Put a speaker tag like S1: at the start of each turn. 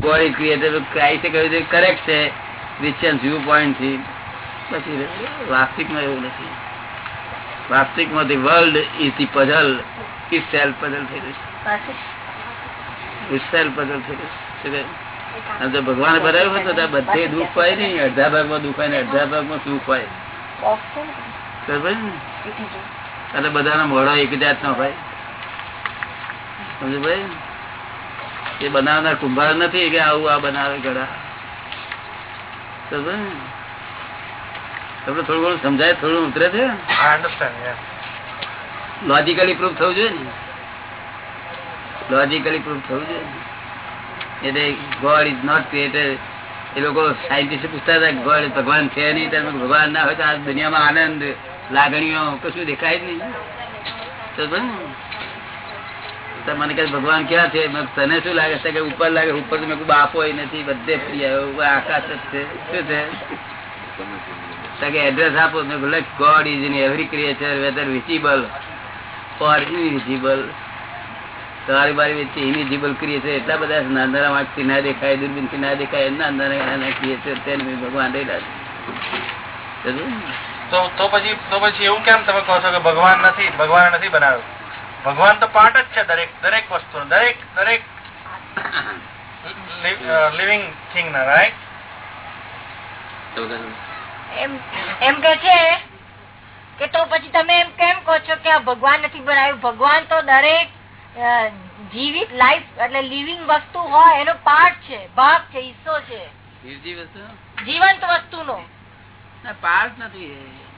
S1: God is creator ક્રાઇસ્ટે કહ્યું છે correct છે. ક્રિશ્ચિયન વ્યૂ પોઈન્ટથી. પછી વાસ્તવિકમાં એવું નથી. વાસ્તવિકમાં the world is the puzzle is self puzzle થઈ રહ્યું તો ભગવાને બધે દુઃખ હોય નહીં. અડધા ભાગમાં દુઃખ હોય ને અડધા ભાગમાં સુખ હોય. ને? એટલે બધાના મોડા એક જાત નો હોય. સમજ ભાઈ? એ બનાવનાર કુંભાર નથી કે આવું આ બનાવે ઘડા તમને થોડું ઘણું સમજાય થોડું ઉતરે છે. લોજિકલી પ્રૂફ થવું જોઈએ ને? લોજિકલી પ્રૂફ થવું જોઈએ એટલે ગોડ ઇઝ નોટ ક્રિએટેડ એ લોકો સાયન્ટિસ્ટ પૂછતા હતા ગોડ ભગવાન છે નહીં ભગવાન ના હોય તો આ દુનિયામાં આનંદ લાગણીઓ કશું દેખાય જ નહીં. મને કહે ભગવાન, ક્યાં છે? તને શું લાગે છે? કે ઉપર લાગે ઉપર તો મેં નથી, બધે આકાશ જ છે. શું છે? એડ્રેસ આપો. મેં God is in every creature whether visible or invisible તમારી બારી વચ્ચે ઇનવિઝિબલ ક્રિએચર એટલા બધા. નાના વાંકથી ના દેખાય દૂરબીનથી ના દેખાય, એના નાના ક્રિએચર તેને ભગવાન રહેલા છે.
S2: તો પછી તો પછી એવું કેમ તમે કહો છો કે ભગવાન નથી ભગવાન નથી બનાવ્યું? ભગવાન તો પાર્ટ જ છે દરેક દરેક વસ્તુ દરેક દરેક લિવિંગ થિંગ ના રાઈટ
S3: એમ એમ કે છે કે તો પછી તમે એમ કેમ કહો છો કે આ ભગવાન નથી બનાવ્યું? ભગવાન તો દરેક જીવિત લાઈફ એટલે લિવિંગ વસ્તુ હોય એનો પાર્ટ છે ભાગ છે હિસ્સો છે.
S1: જીવંત વસ્તુ?
S3: વસ્તુનો.
S1: પાર્ટ નથી એ.